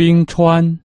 冰川。